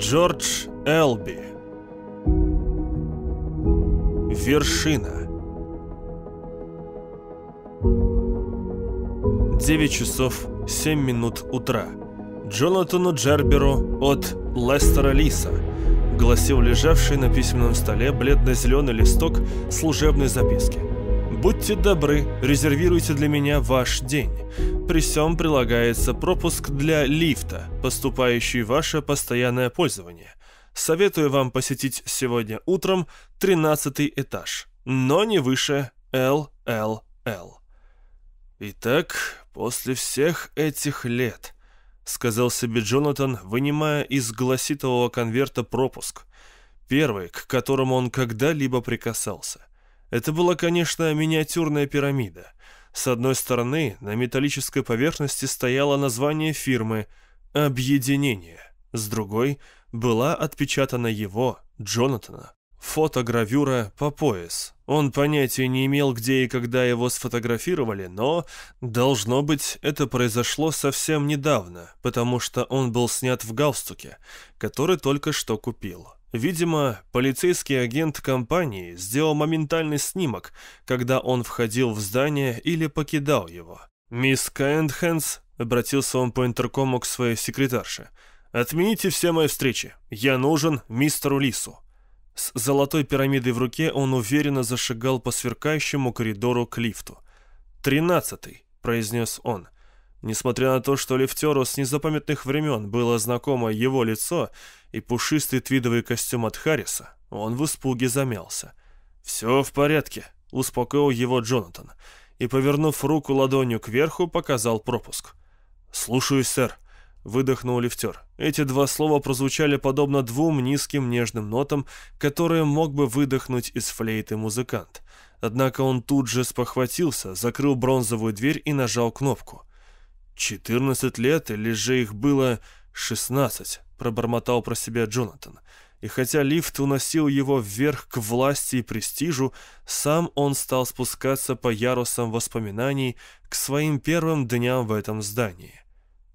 Джордж Элби. Вершина. 9 часов 7 минут утра. Джонатану Джерберу от Лестера Лиса, гласил лежавший на письменном столе бледно-зеленый листок служебной записки. «Будьте добры, резервируйте для меня ваш день. При всем прилагается пропуск для лифта, поступающий в ваше постоянное пользование. Советую вам посетить сегодня утром 13 этаж, но не выше ЛЛЛ». Итак, после всех этих лет, сказал себе Джонатан, вынимая из гласитового конверта пропуск, первый, к которому он когда-либо прикасался. Это была, конечно, миниатюрная пирамида. С одной стороны, на металлической поверхности стояло название фирмы «Объединение», с другой была отпечатана его, Джонатана, фотогравюра по пояс. Он понятия не имел, где и когда его сфотографировали, но, должно быть, это произошло совсем недавно, потому что он был снят в галстуке, который только что купил. Видимо, полицейский агент компании сделал моментальный снимок, когда он входил в здание или покидал его. «Мисс Кэндхэнс», — обратился он по интеркому к своей секретарше, — «отмените все мои встречи. Я нужен мистеру Лису». С золотой пирамидой в руке он уверенно зашагал по сверкающему коридору к лифту. «Тринадцатый», — произнес он, — Несмотря на то, что лифтеру с незапамятных времен было знакомо его лицо и пушистый твидовый костюм от Харриса, он в испуге замялся. «Все в порядке», — успокоил его Джонатан, и, повернув руку ладонью кверху, показал пропуск. «Слушаюсь, сэр», — выдохнул лифтер. Эти два слова прозвучали подобно двум низким нежным нотам, которые мог бы выдохнуть из флейты музыкант. Однако он тут же спохватился, закрыл бронзовую дверь и нажал кнопку — «Четырнадцать лет, или же их было шестнадцать», — пробормотал про себя Джонатан. И хотя лифт уносил его вверх к власти и престижу, сам он стал спускаться по ярусам воспоминаний к своим первым дням в этом здании.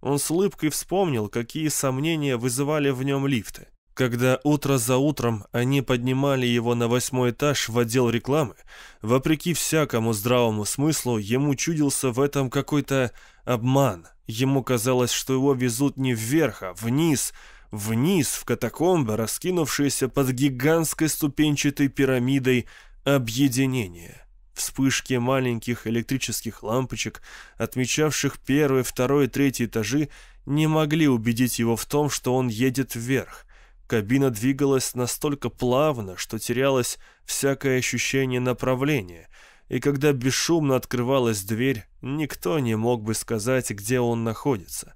Он с улыбкой вспомнил, какие сомнения вызывали в нем лифты. Когда утро за утром они поднимали его на восьмой этаж в отдел рекламы, вопреки всякому здравому смыслу, ему чудился в этом какой-то обман. Ему казалось, что его везут не вверх, а вниз, вниз в катакомбы, раскинувшиеся под гигантской ступенчатой пирамидой объединения. Вспышки маленьких электрических лампочек, отмечавших первый, второй и третий этажи, не могли убедить его в том, что он едет вверх. Кабина двигалась настолько плавно, что терялось всякое ощущение направления, и когда бесшумно открывалась дверь, никто не мог бы сказать, где он находится.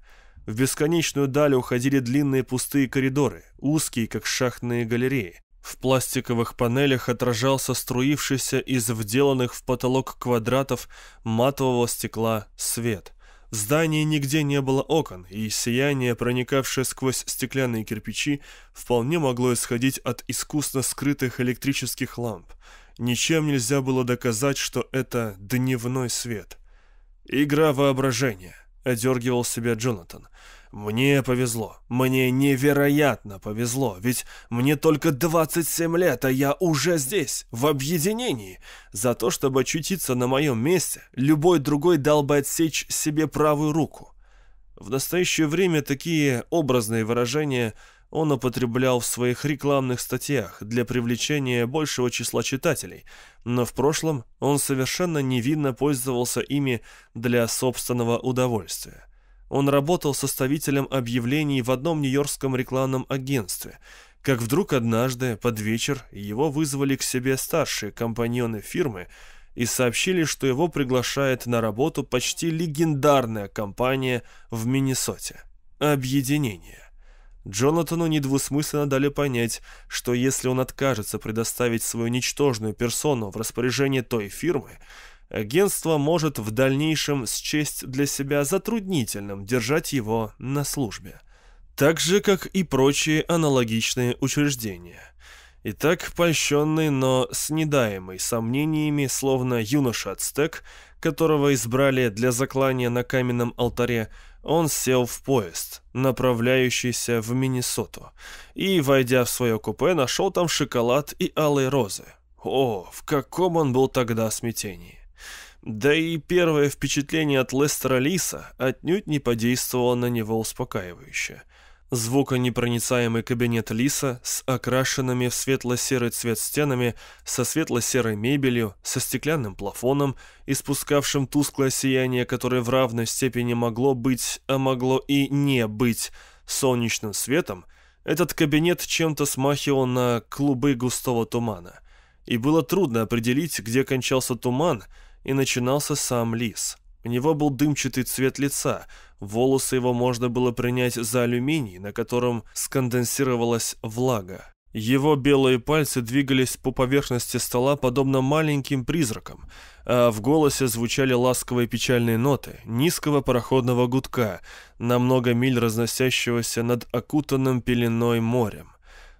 В бесконечную даль уходили длинные пустые коридоры, узкие, как шахтные галереи. В пластиковых панелях отражался струившийся из вделанных в потолок квадратов матового стекла свет – в здании нигде не было окон, и сияние, проникавшее сквозь стеклянные кирпичи, вполне могло исходить от искусно скрытых электрических ламп. Ничем нельзя было доказать, что это дневной свет. «Игра воображения», — одергивал себя Джонатан. Мне повезло. Мне невероятно повезло, ведь мне только 27 лет, а я уже здесь, в объединении. За то, чтобы очутиться на моем месте, любой другой дал бы отсечь себе правую руку. В настоящее время такие образные выражения он употреблял в своих рекламных статьях для привлечения большего числа читателей, но в прошлом он совершенно невинно пользовался ими для собственного удовольствия. Он работал составителем объявлений в одном нью-йоркском рекламном агентстве, как вдруг однажды под вечер его вызвали к себе старшие компаньоны фирмы и сообщили, что его приглашает на работу почти легендарная компания в Миннесоте – «Объединение». Джонатану недвусмысленно дали понять, что если он откажется предоставить свою ничтожную персону в распоряжение той фирмы – агентство может в дальнейшем счесть для себя затруднительным держать его на службе. Так же, как и прочие аналогичные учреждения. И так польщенный, но снедаемый сомнениями, словно юноша-ацтек, которого избрали для заклания на каменном алтаре, он сел в поезд, направляющийся в Миннесоту, и, войдя в свое купе, нашел там шоколад и алые розы. О, в каком он был тогда смятении! Да и первое впечатление от Лестера Лиса отнюдь не подействовало на него успокаивающе. Звуконепроницаемый кабинет Лиса с окрашенными в светло-серый цвет стенами, со светло-серой мебелью, со стеклянным плафоном, испускавшим тусклое сияние, которое в равной степени могло быть, а могло и не быть солнечным светом, этот кабинет чем-то смахивал на клубы густого тумана. И было трудно определить, где кончался туман и начинался сам Лис. У него был дымчатый цвет лица, волосы его можно было принять за алюминий, на котором сконденсировалась влага. Его белые пальцы двигались по поверхности стола подобно маленьким призракам, а в голосе звучали ласковые печальные ноты низкого пароходного гудка, на много миль разносящегося над окутанным пеленой морем.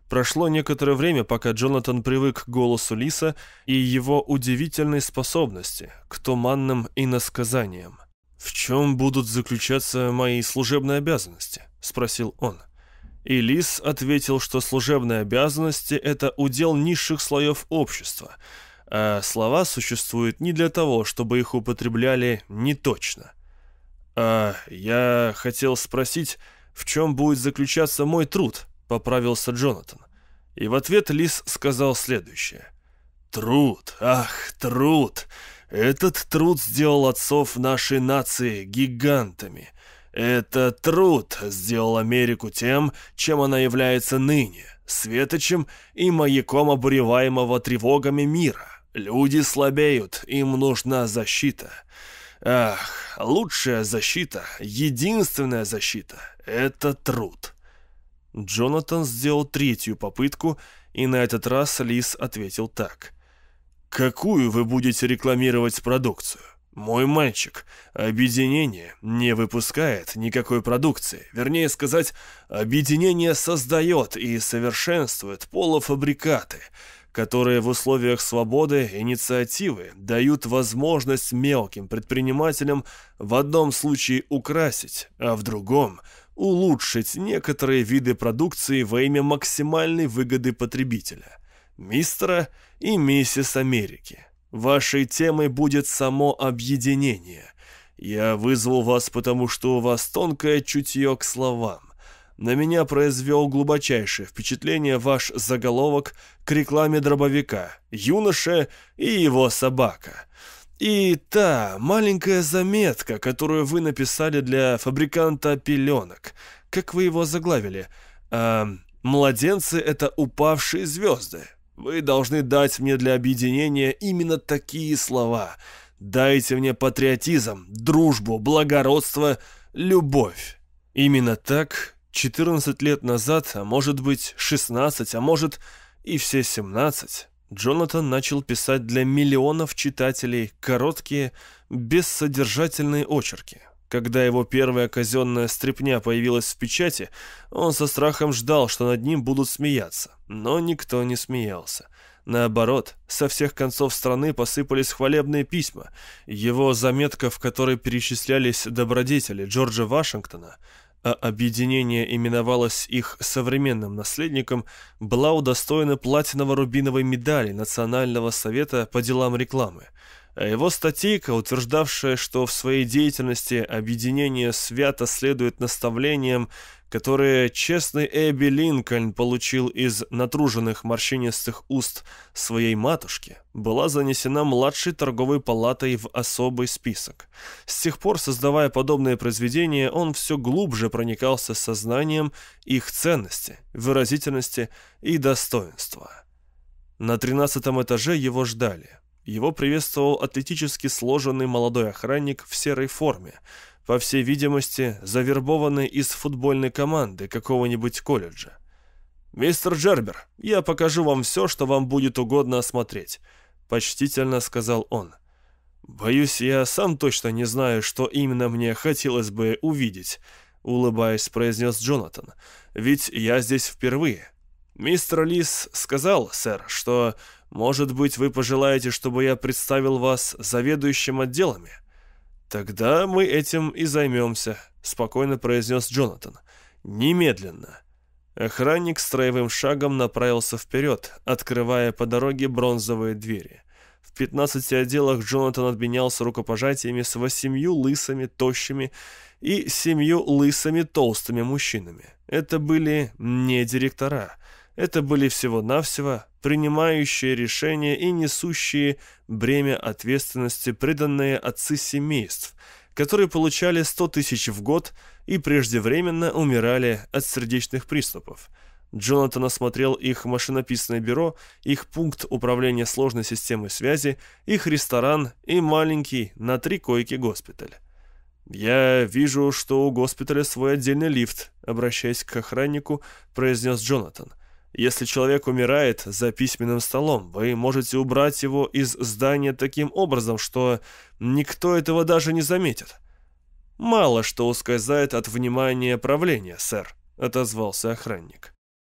Прошло некоторое время, пока Джонатан привык к голосу Лиса и его удивительной способности к туманным иносказаниям. «В чем будут заключаться мои служебные обязанности?» — спросил он. И Лис ответил, что служебные обязанности — это удел низших слоев общества, а слова существуют не для того, чтобы их употребляли неточно. «А я хотел спросить, в чем будет заключаться мой труд?» Поправился Джонатан. И в ответ Лис сказал следующее. «Труд, ах, труд! Этот труд сделал отцов нашей нации гигантами. Этот труд сделал Америку тем, чем она является ныне, светочем и маяком обуреваемого тревогами мира. Люди слабеют, им нужна защита». Ах, лучшая защита, единственная защита — это труд. Джонатан сделал третью попытку, и на этот раз Лис ответил так. «Какую вы будете рекламировать продукцию? Мой мальчик, объединение не выпускает никакой продукции. Вернее сказать, объединение создает и совершенствует полуфабрикаты, которые в условиях свободы инициативы дают возможность мелким предпринимателям в одном случае украсить, а в другом – улучшить некоторые виды продукции во имя максимальной выгоды потребителя. Мистера и миссис Америки. Вашей темой будет само объединение. Я вызвал вас, потому что у вас тонкое чутье к словам. На меня произвел глубочайшее впечатление ваш заголовок к рекламе дробовика «Юноша и его собака». И та маленькая заметка, которую вы написали для фабриканта пеленок. Как вы его заглавили? А, «Младенцы — это упавшие звезды». Вы должны дать мне для объединения именно такие слова. Дайте мне патриотизм, дружбу, благородство, любовь. Именно так 14 лет назад, а может быть 16, а может и все 17, Джонатан начал писать для миллионов читателей короткие, бессодержательные очерки. Когда его первая казенная стряпня появилась в печати, он со страхом ждал, что над ним будут смеяться. Но никто не смеялся. Наоборот, со всех концов страны посыпались хвалебные письма. Его заметка, в которой перечислялись добродетели Джорджа Вашингтона, а объединение именовалось их современным наследником, была удостоена платиново-рубиновой медали Национального совета по делам рекламы. А его статейка, утверждавшая, что в своей деятельности объединение свято следует наставлениям которые честный Эбби Линкольн получил из натруженных морщинистых уст своей матушки, была занесена младшей торговой палатой в особый список. С тех пор, создавая подобные произведения, он все глубже проникался сознанием их ценности, выразительности и достоинства. На тринадцатом этаже его ждали. Его приветствовал атлетически сложенный молодой охранник в серой форме – по всей видимости, завербованный из футбольной команды какого-нибудь колледжа. «Мистер Джербер, я покажу вам все, что вам будет угодно осмотреть», — почтительно сказал он. «Боюсь, я сам точно не знаю, что именно мне хотелось бы увидеть», — улыбаясь, произнес Джонатан. «Ведь я здесь впервые. Мистер Лис сказал, сэр, что, может быть, вы пожелаете, чтобы я представил вас заведующим отделами. Тогда мы этим и займемся, спокойно произнес Джонатан. Немедленно. Охранник строевым шагом направился вперед, открывая по дороге бронзовые двери. В 15 отделах Джонатан обменялся рукопожатиями с восемью лысыми, тощими и семью лысыми, толстыми мужчинами. Это были не директора, это были всего-навсего принимающие решения и несущие бремя ответственности преданные отцы семейств, которые получали 100 тысяч в год и преждевременно умирали от сердечных приступов. Джонатан осмотрел их машинописное бюро, их пункт управления сложной системой связи, их ресторан и маленький на три койки госпиталь. «Я вижу, что у госпиталя свой отдельный лифт», — обращаясь к охраннику, произнес Джонатан. Если человек умирает за письменным столом, вы можете убрать его из здания таким образом, что никто этого даже не заметит. Мало что ускользает от внимания правления, сэр, отозвался охранник.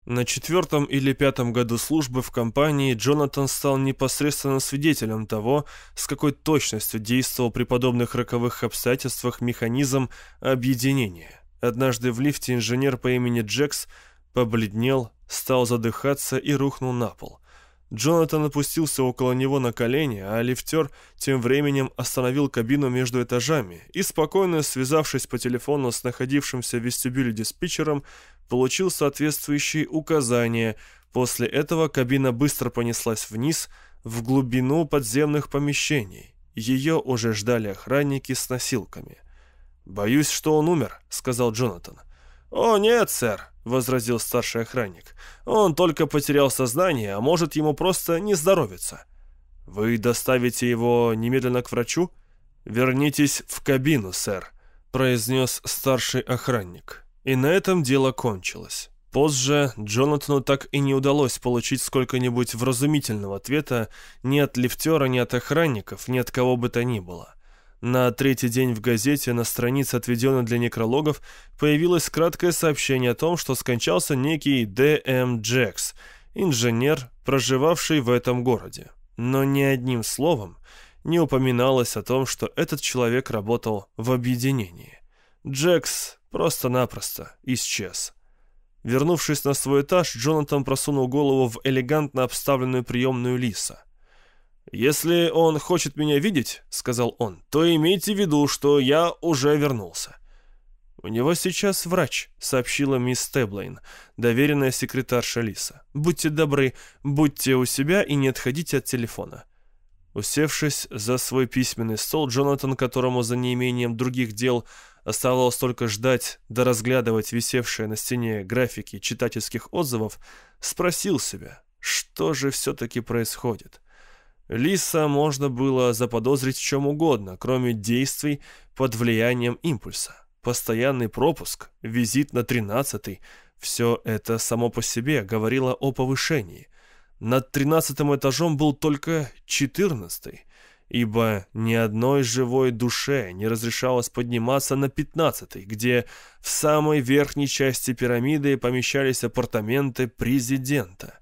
На четвертом или пятом году службы в компании Джонатан стал непосредственно свидетелем того, с какой точностью действовал при подобных роковых обстоятельствах механизм объединения. Однажды в лифте инженер по имени Джекс побледнел, стал задыхаться и рухнул на пол. Джонатан опустился около него на колени, а лифтер тем временем остановил кабину между этажами и, спокойно связавшись по телефону с находившимся в вестибюле диспетчером, получил соответствующие указания. После этого кабина быстро понеслась вниз, в глубину подземных помещений. Ее уже ждали охранники с носилками. «Боюсь, что он умер», — сказал Джонатан. «О, нет, сэр», — возразил старший охранник. «Он только потерял сознание, а может, ему просто не здоровится». «Вы доставите его немедленно к врачу?» «Вернитесь в кабину, сэр», — произнес старший охранник. И на этом дело кончилось. Позже Джонатану так и не удалось получить сколько-нибудь вразумительного ответа ни от лифтера, ни от охранников, ни от кого бы то ни было. На третий день в газете на странице, отведенной для некрологов, появилось краткое сообщение о том, что скончался некий Д.М. Джекс, инженер, проживавший в этом городе. Но ни одним словом не упоминалось о том, что этот человек работал в объединении. Джекс просто-напросто исчез. Вернувшись на свой этаж, Джонатан просунул голову в элегантно обставленную приемную Лиса. «Если он хочет меня видеть, — сказал он, — то имейте в виду, что я уже вернулся». «У него сейчас врач», — сообщила мисс Теблейн, доверенная секретарша Лиса. «Будьте добры, будьте у себя и не отходите от телефона». Усевшись за свой письменный стол, Джонатан, которому за неимением других дел оставалось только ждать да разглядывать висевшие на стене графики читательских отзывов, спросил себя, что же все-таки происходит. Лиса можно было заподозрить в чем угодно, кроме действий под влиянием импульса. Постоянный пропуск, визит на тринадцатый – все это само по себе говорило о повышении. Над тринадцатым этажом был только четырнадцатый, ибо ни одной живой душе не разрешалось подниматься на пятнадцатый, где в самой верхней части пирамиды помещались апартаменты президента.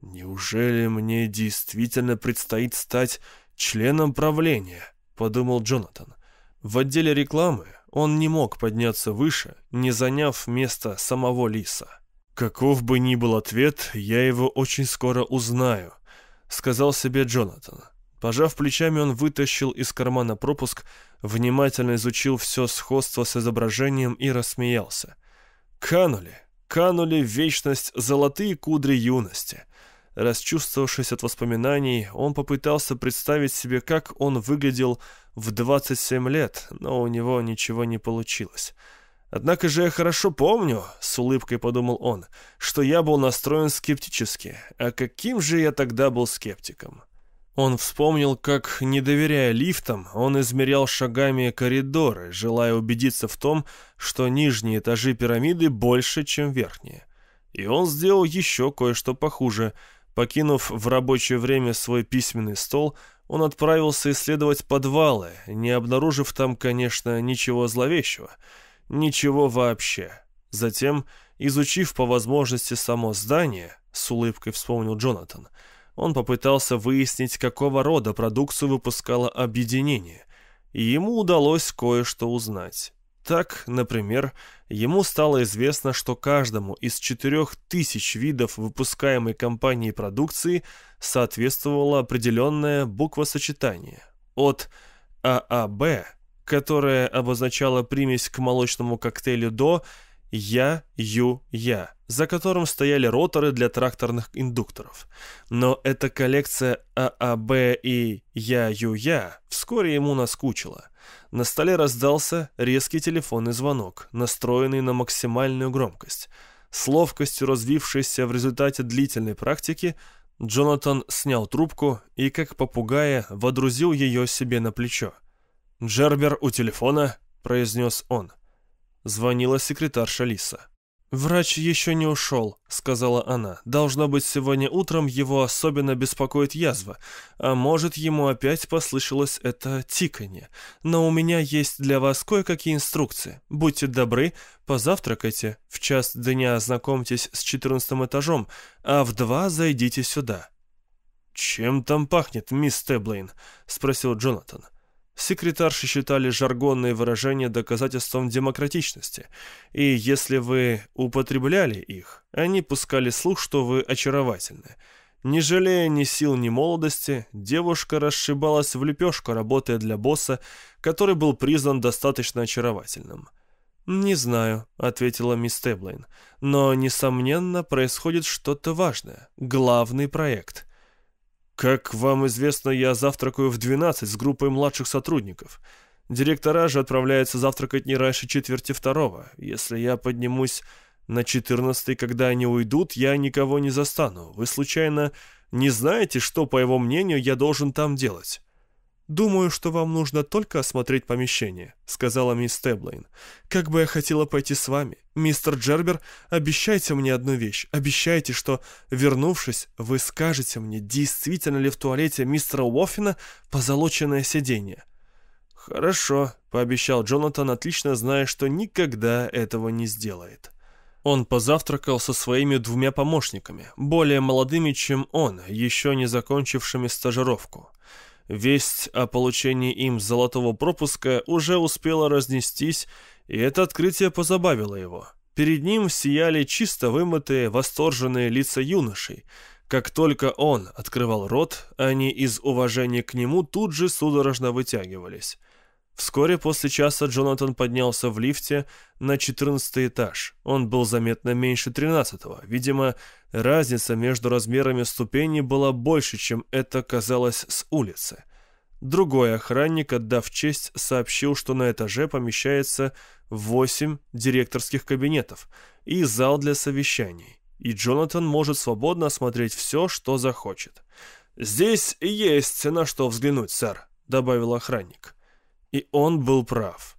«Неужели мне действительно предстоит стать членом правления?» — подумал Джонатан. В отделе рекламы он не мог подняться выше, не заняв место самого Лиса. «Каков бы ни был ответ, я его очень скоро узнаю», — сказал себе Джонатан. Пожав плечами, он вытащил из кармана пропуск, внимательно изучил все сходство с изображением и рассмеялся. «Канули, канули в вечность золотые кудри юности». Расчувствовавшись от воспоминаний, он попытался представить себе, как он выглядел в 27 лет, но у него ничего не получилось. «Однако же я хорошо помню», — с улыбкой подумал он, — «что я был настроен скептически. А каким же я тогда был скептиком?» Он вспомнил, как, не доверяя лифтам, он измерял шагами коридоры, желая убедиться в том, что нижние этажи пирамиды больше, чем верхние. И он сделал еще кое-что похуже — Покинув в рабочее время свой письменный стол, он отправился исследовать подвалы, не обнаружив там, конечно, ничего зловещего. Ничего вообще. Затем, Изучив по возможности само здание, с улыбкой вспомнил Джонатан, он попытался выяснить, какого рода продукцию выпускало объединение, и ему удалось кое-что узнать. Так, например, ему стало известно, что каждому из четырех тысяч видов выпускаемой компанией продукции соответствовало определенное буквосочетание. От ААБ, которое обозначало примесь к молочному коктейлю до Я-Ю-Я, за которым стояли роторы для тракторных индукторов. Но эта коллекция ААБ и Я-Ю-Я вскоре ему наскучила – на столе раздался резкий телефонный звонок, настроенный на максимальную громкость. С ловкостью развившейся в результате длительной практики, Джонатан снял трубку и, как попугая, водрузил ее себе на плечо. «Джербер у телефона», — произнес он. Звонила секретарша Лиса. «Врач еще не ушел», — сказала она. «Должно быть, сегодня утром его особенно беспокоит язва, а может, ему опять послышалось это тиканье. Но у меня есть для вас кое-какие инструкции. Будьте добры, позавтракайте, в час дня ознакомьтесь с четырнадцатым этажом, а в два зайдите сюда». «Чем там пахнет, мисс Теблейн?» — спросил Джонатан. — Секретарши считали жаргонные выражения доказательством демократичности, и если вы употребляли их, они пускали слух, что вы очаровательны. Не жалея ни сил, ни молодости, девушка расшибалась в лепешку, работая для босса, который был признан достаточно очаровательным. «Не знаю», — ответила мисс Теблейн, — «но, несомненно, происходит что-то важное. Главный проект». «Как вам известно, я завтракаю в 12 с группой младших сотрудников. Директора же отправляются завтракать не раньше четверти второго. Если я поднимусь на 14 когда они уйдут, я никого не застану. Вы, случайно, не знаете, что, по его мнению, я должен там делать?» «Думаю, что вам нужно только осмотреть помещение», — сказала мисс Теблейн. «Как бы я хотела пойти с вами. Мистер Джербер, обещайте мне одну вещь. Обещайте, что, вернувшись, вы скажете мне, действительно ли в туалете мистера Уоффина позолоченное сиденье». «Хорошо», — пообещал Джонатан, отлично зная, что никогда этого не сделает. Он позавтракал со своими двумя помощниками, более молодыми, чем он, еще не закончившими стажировку. Весть о получении им золотого пропуска уже успела разнестись, и это открытие позабавило его. Перед ним сияли чисто вымытые, восторженные лица юношей. Как только он открывал рот, они из уважения к нему тут же судорожно вытягивались. Вскоре после часа Джонатан поднялся в лифте на 14 этаж. Он был заметно меньше 13-го. Видимо, разница между размерами ступеней была больше, чем это казалось с улицы. Другой охранник, отдав честь, сообщил, что на этаже помещается 8 директорских кабинетов и зал для совещаний, и Джонатан может свободно осмотреть все, что захочет. «Здесь есть на что взглянуть, сэр», — добавил охранник. И он был прав.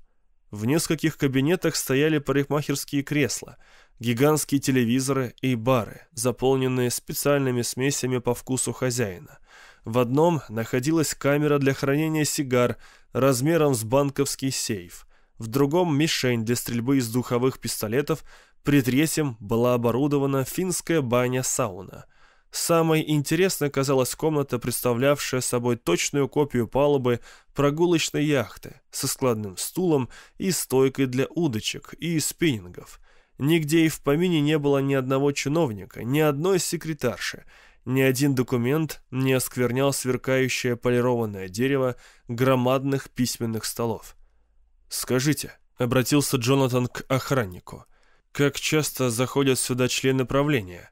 В нескольких кабинетах стояли парикмахерские кресла, гигантские телевизоры и бары, заполненные специальными смесями по вкусу хозяина. В одном находилась камера для хранения сигар размером с банковский сейф, в другом мишень для стрельбы из духовых пистолетов, при третьем была оборудована финская баня-сауна – Самой интересной оказалась комната, представлявшая собой точную копию палубы прогулочной яхты со складным стулом и стойкой для удочек и спиннингов. Нигде и в помине не было ни одного чиновника, ни одной секретарши, ни один документ не осквернял сверкающее полированное дерево громадных письменных столов. «Скажите», — обратился Джонатан к охраннику, — «как часто заходят сюда члены правления?»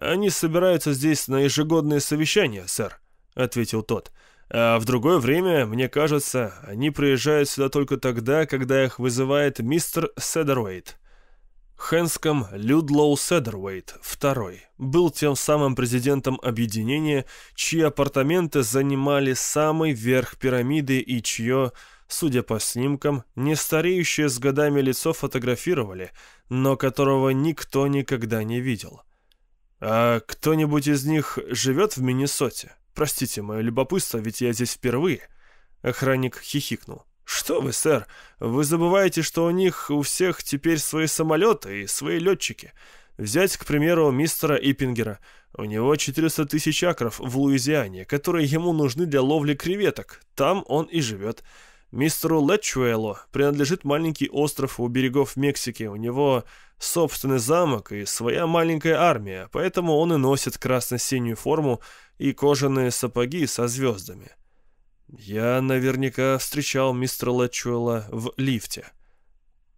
«Они собираются здесь на ежегодные совещания, сэр», — ответил тот. «А в другое время, мне кажется, они приезжают сюда только тогда, когда их вызывает мистер Седервейт». Хэнском Людлоу Седервейт, второй, был тем самым президентом объединения, чьи апартаменты занимали самый верх пирамиды и чье, судя по снимкам, не стареющее с годами лицо фотографировали, но которого никто никогда не видел. «А кто-нибудь из них живет в Миннесоте? Простите мое любопытство, ведь я здесь впервые». Охранник хихикнул. «Что вы, сэр, вы забываете, что у них у всех теперь свои самолеты и свои летчики. Взять, к примеру, мистера Иппингера. У него 400 тысяч акров в Луизиане, которые ему нужны для ловли креветок. Там он и живет. Мистеру Летчуэллу принадлежит маленький остров у берегов Мексики. У него собственный замок и своя маленькая армия, поэтому он и носит красно-синюю форму и кожаные сапоги со звездами. Я наверняка встречал мистера Летчуэлла в лифте.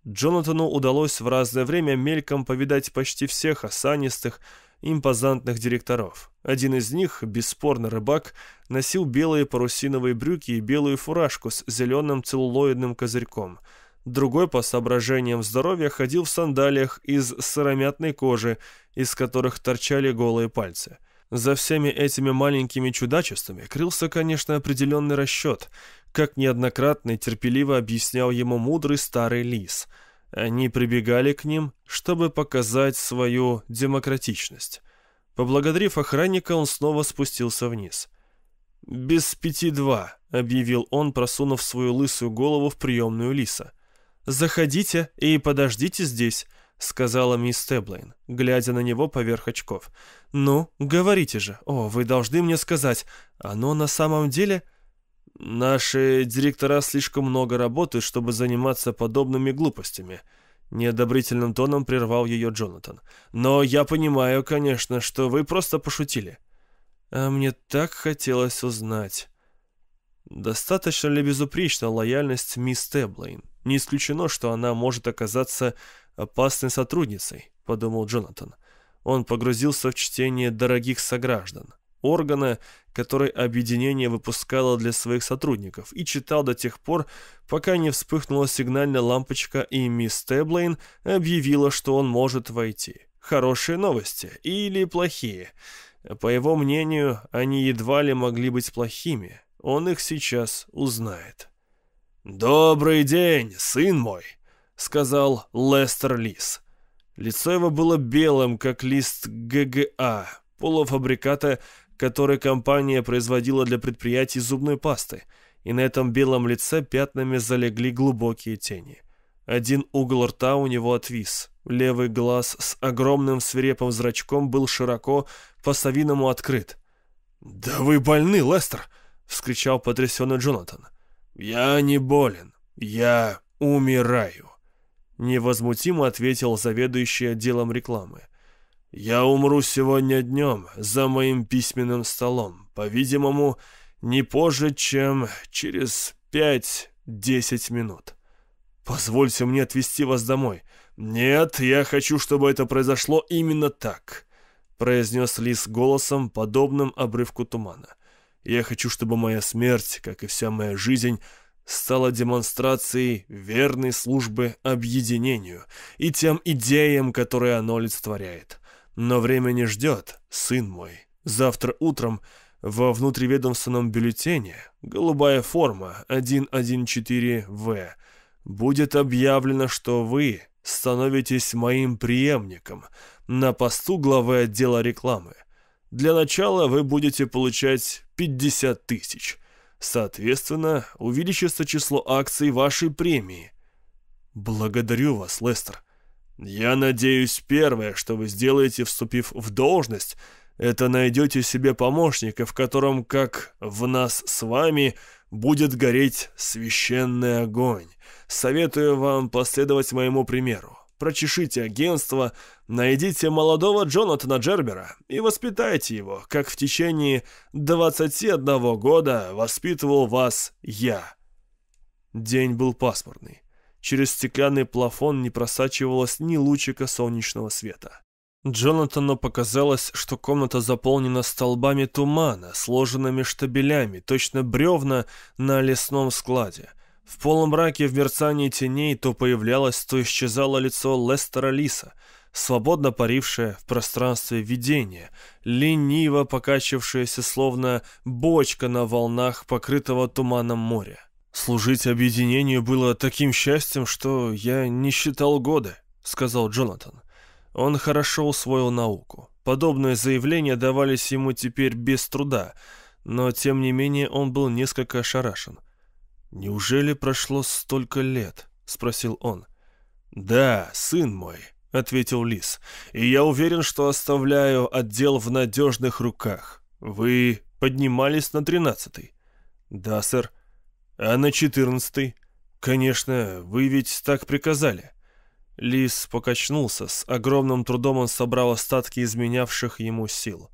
Джонатану удалось в разное время мельком повидать почти всех осанистых, импозантных директоров. Один из них, бесспорно рыбак, носил белые парусиновые брюки и белую фуражку с зеленым целлулоидным козырьком. Другой, по соображениям здоровья, ходил в сандалиях из сыромятной кожи, из которых торчали голые пальцы. За всеми этими маленькими чудачествами крылся, конечно, определенный расчет, как неоднократно и терпеливо объяснял ему мудрый старый лис – они прибегали к ним, чтобы показать свою демократичность. Поблагодарив охранника, он снова спустился вниз. «Без пяти два», — объявил он, просунув свою лысую голову в приемную лиса. «Заходите и подождите здесь», — сказала мисс Теблейн, глядя на него поверх очков. «Ну, говорите же. О, вы должны мне сказать, оно на самом деле...» Наши директора слишком много работают, чтобы заниматься подобными глупостями. Неодобрительным тоном прервал ее Джонатан. Но я понимаю, конечно, что вы просто пошутили. А мне так хотелось узнать. Достаточно ли безупречна лояльность мисс Теблейн? Не исключено, что она может оказаться опасной сотрудницей, подумал Джонатан. Он погрузился в чтение дорогих сограждан органа, который объединение выпускало для своих сотрудников, и читал до тех пор, пока не вспыхнула сигнальная лампочка, и мисс Теблейн объявила, что он может войти. Хорошие новости или плохие? По его мнению, они едва ли могли быть плохими. Он их сейчас узнает. «Добрый день, сын мой», — сказал Лестер Лис. Лицо его было белым, как лист ГГА, полуфабриката который компания производила для предприятий зубной пасты, и на этом белом лице пятнами залегли глубокие тени. Один угол рта у него отвис, левый глаз с огромным свирепым зрачком был широко по-совиному открыт. «Да вы больны, Лестер!» — вскричал потрясенный Джонатан. «Я не болен, я умираю», — невозмутимо ответил заведующий отделом рекламы. Я умру сегодня днем за моим письменным столом, по-видимому, не позже, чем через пять-десять минут. Позвольте мне отвезти вас домой. Нет, я хочу, чтобы это произошло именно так, произнес Лис голосом, подобным обрывку тумана. Я хочу, чтобы моя смерть, как и вся моя жизнь, стала демонстрацией верной службы объединению и тем идеям, которые оно олицетворяет. Но время не ждет, сын мой. Завтра утром во внутриведомственном бюллетене «Голубая форма 114В» будет объявлено, что вы становитесь моим преемником на посту главы отдела рекламы. Для начала вы будете получать 50 тысяч. Соответственно, увеличится число акций вашей премии. Благодарю вас, Лестер. Я надеюсь, первое, что вы сделаете, вступив в должность, это найдете себе помощника, в котором, как в нас с вами, будет гореть священный огонь. Советую вам последовать моему примеру. Прочешите агентство, найдите молодого Джонатана Джербера и воспитайте его, как в течение 21 года воспитывал вас я. День был пасмурный. Через стеклянный плафон не просачивалось ни лучика солнечного света. Джонатану показалось, что комната заполнена столбами тумана, сложенными штабелями, точно бревна на лесном складе. В полумраке в мерцании теней то появлялось, то исчезало лицо Лестера Лиса, свободно парившее в пространстве видения, лениво покачившееся, словно бочка на волнах покрытого туманом моря. «Служить объединению было таким счастьем, что я не считал годы», — сказал Джонатан. Он хорошо усвоил науку. Подобные заявления давались ему теперь без труда, но тем не менее он был несколько ошарашен. «Неужели прошло столько лет?» — спросил он. «Да, сын мой», — ответил Лис, — «и я уверен, что оставляю отдел в надежных руках. Вы поднимались на тринадцатый?» «Да, сэр». «А на четырнадцатый?» «Конечно, вы ведь так приказали». Лис покачнулся, с огромным трудом он собрал остатки изменявших ему сил.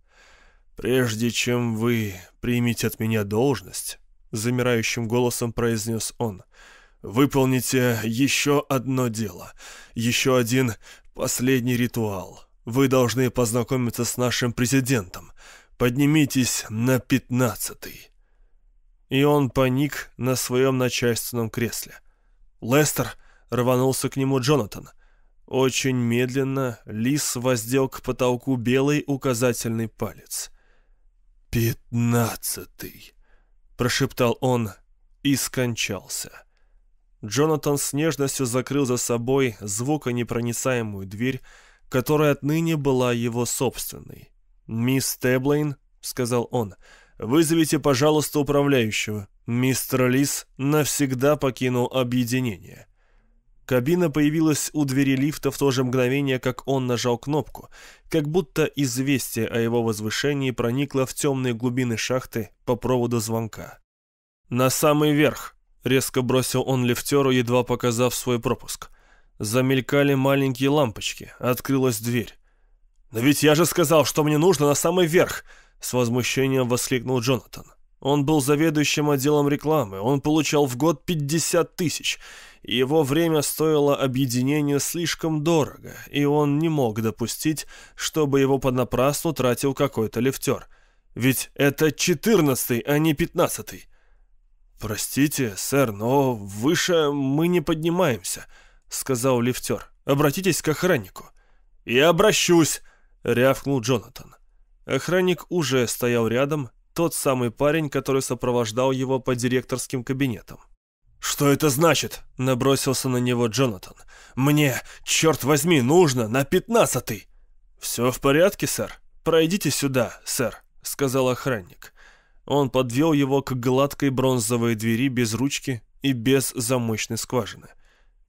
«Прежде чем вы примете от меня должность», — замирающим голосом произнес он, — «выполните еще одно дело, еще один последний ритуал. Вы должны познакомиться с нашим президентом. Поднимитесь на пятнадцатый». И он паник на своем начальственном кресле. «Лестер!» — рванулся к нему Джонатан. Очень медленно лис воздел к потолку белый указательный палец — «Пятнадцатый!» — прошептал он и скончался. Джонатан с нежностью закрыл за собой звуконепроницаемую дверь, которая отныне была его собственной. «Мисс Теблейн», — сказал он, — «вызовите, пожалуйста, управляющего. Мистер Лис навсегда покинул объединение». Кабина появилась у двери лифта в то же мгновение, как он нажал кнопку, как будто известие о его возвышении проникло в темные глубины шахты по проводу звонка. «На самый верх!» — резко бросил он лифтеру, едва показав свой пропуск. Замелькали маленькие лампочки, открылась дверь. «Но ведь я же сказал, что мне нужно на самый верх!» — с возмущением воскликнул Джонатан. Он был заведующим отделом рекламы, он получал в год 50 тысяч, его время стоило объединению слишком дорого, и он не мог допустить, чтобы его понапрасну тратил какой-то лифтер. Ведь это четырнадцатый, а не пятнадцатый. «Простите, сэр, но выше мы не поднимаемся», — сказал лифтер. «Обратитесь к охраннику». «Я обращусь», — рявкнул Джонатан. Охранник уже стоял рядом, тот самый парень, который сопровождал его по директорским кабинетам. «Что это значит?» — набросился на него Джонатан. «Мне, черт возьми, нужно на пятнадцатый!» «Все в порядке, сэр? Пройдите сюда, сэр», — сказал охранник. Он подвел его к гладкой бронзовой двери без ручки и без замочной скважины.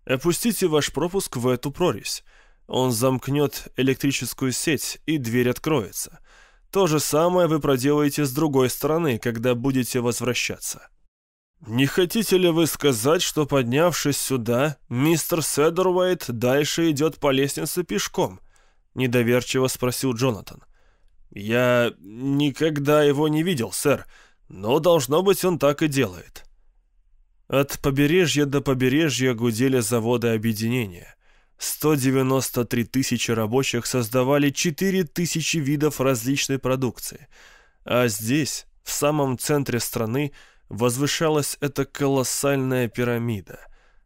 «Опустите ваш пропуск в эту прорезь. Он замкнет электрическую сеть, и дверь откроется. То же самое вы проделаете с другой стороны, когда будете возвращаться». «Не хотите ли вы сказать, что, поднявшись сюда, мистер Седервейт дальше идет по лестнице пешком?» — недоверчиво спросил Джонатан. «Я никогда его не видел, сэр, но, должно быть, он так и делает». От побережья до побережья гудели заводы объединения. 193 тысячи рабочих создавали 4 тысячи видов различной продукции. А здесь, в самом центре страны, возвышалась эта колоссальная пирамида.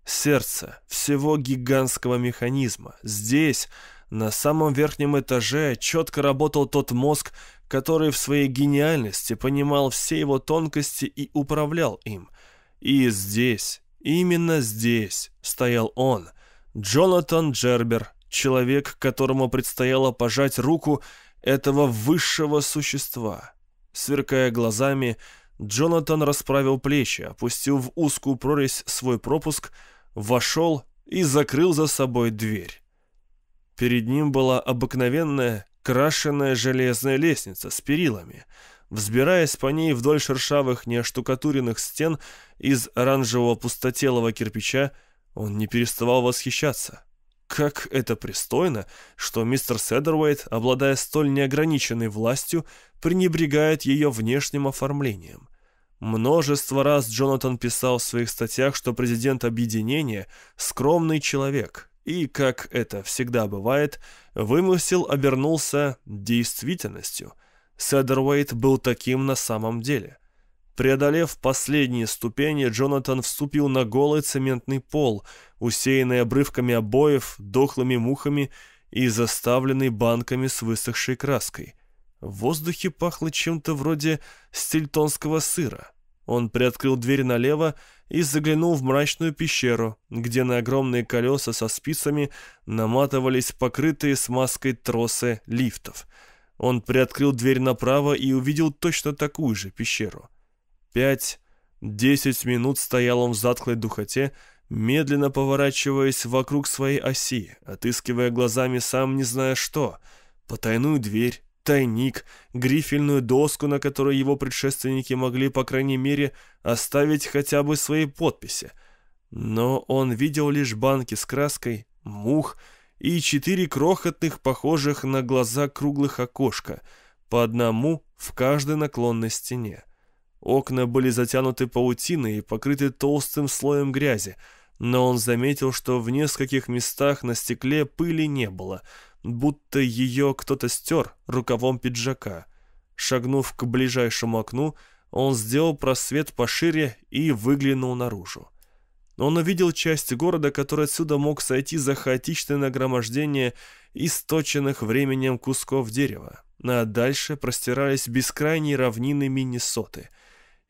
Сердце всего гигантского механизма. Здесь, на самом верхнем этаже, четко работал тот мозг, который в своей гениальности понимал все его тонкости и управлял им. И здесь, именно здесь, стоял он, Джонатан Джербер, человек, которому предстояло пожать руку этого высшего существа. Сверкая глазами, Джонатан расправил плечи, опустил в узкую прорезь свой пропуск, вошел и закрыл за собой дверь. Перед ним была обыкновенная крашеная железная лестница с перилами. Взбираясь по ней вдоль шершавых неоштукатуренных стен из оранжевого пустотелого кирпича, он не переставал восхищаться. Как это пристойно, что мистер Седервейт, обладая столь неограниченной властью, пренебрегает ее внешним оформлением. Множество раз Джонатан писал в своих статьях, что президент объединения – скромный человек, и, как это всегда бывает, вымысел обернулся действительностью. Седервейт был таким на самом деле. Преодолев последние ступени, Джонатан вступил на голый цементный пол, усеянный обрывками обоев, дохлыми мухами и заставленный банками с высохшей краской. В воздухе пахло чем-то вроде стильтонского сыра. Он приоткрыл дверь налево и заглянул в мрачную пещеру, где на огромные колеса со спицами наматывались покрытые смазкой тросы лифтов. Он приоткрыл дверь направо и увидел точно такую же пещеру. Пять Десять минут стоял он в затхлой духоте, медленно поворачиваясь вокруг своей оси, отыскивая глазами сам не зная что, потайную дверь, тайник, грифельную доску, на которой его предшественники могли, по крайней мере, оставить хотя бы свои подписи. Но он видел лишь банки с краской, мух и четыре крохотных, похожих на глаза круглых окошка, по одному в каждой наклонной стене. Окна были затянуты паутиной и покрыты толстым слоем грязи, но он заметил, что в нескольких местах на стекле пыли не было, будто ее кто-то стер рукавом пиджака. Шагнув к ближайшему окну, он сделал просвет пошире и выглянул наружу. Он увидел часть города, который отсюда мог сойти за хаотичное нагромождение источенных временем кусков дерева, а дальше простирались бескрайние равнины Миннесоты —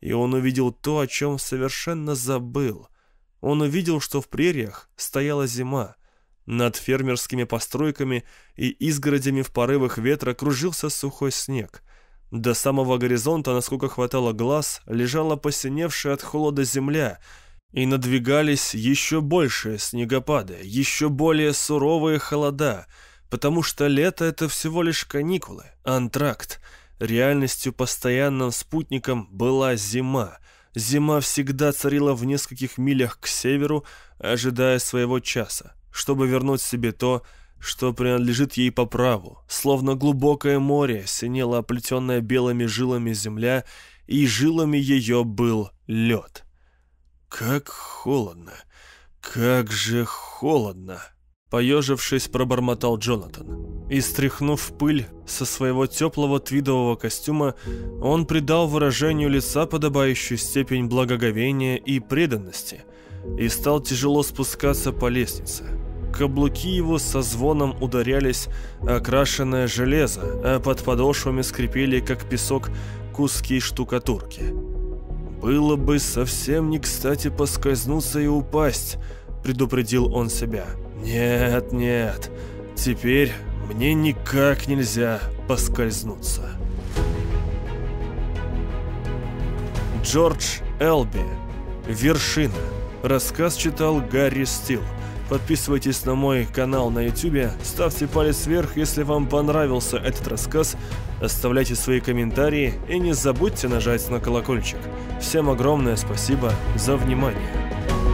и он увидел то, о чем совершенно забыл. Он увидел, что в прериях стояла зима. Над фермерскими постройками и изгородями в порывах ветра кружился сухой снег. До самого горизонта, насколько хватало глаз, лежала посиневшая от холода земля, и надвигались еще большие снегопады, еще более суровые холода, потому что лето — это всего лишь каникулы, антракт — Реальностью постоянным спутником была зима. Зима всегда царила в нескольких милях к северу, ожидая своего часа, чтобы вернуть себе то, что принадлежит ей по праву. Словно глубокое море синела оплетенная белыми жилами земля, и жилами ее был лед. «Как холодно! Как же холодно!» Поежившись, пробормотал Джонатан. И стряхнув пыль со своего теплого твидового костюма, он придал выражению лица подобающую степень благоговения и преданности и стал тяжело спускаться по лестнице. Каблуки его со звоном ударялись окрашенное железо, а под подошвами скрипели, как песок, куски штукатурки. «Было бы совсем не кстати поскользнуться и упасть», — предупредил он себя. Нет, нет, теперь мне никак нельзя поскользнуться. Джордж Элби. Вершина. Рассказ читал Гарри Стил. Подписывайтесь на мой канал на YouTube, ставьте палец вверх, если вам понравился этот рассказ, оставляйте свои комментарии и не забудьте нажать на колокольчик. Всем огромное спасибо за внимание.